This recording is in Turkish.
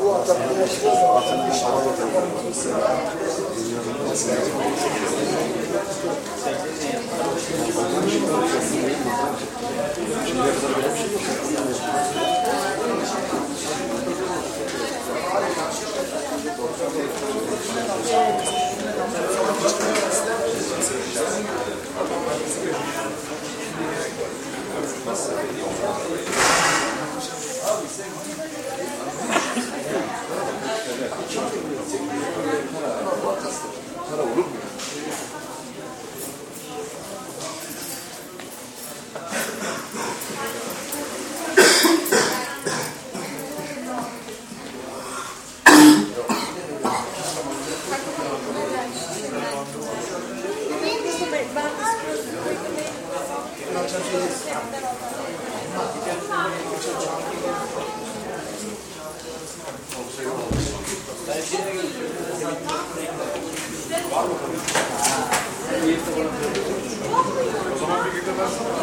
Bu adam güneşli zamanın bir şarabı O zaman bir günde ben sana...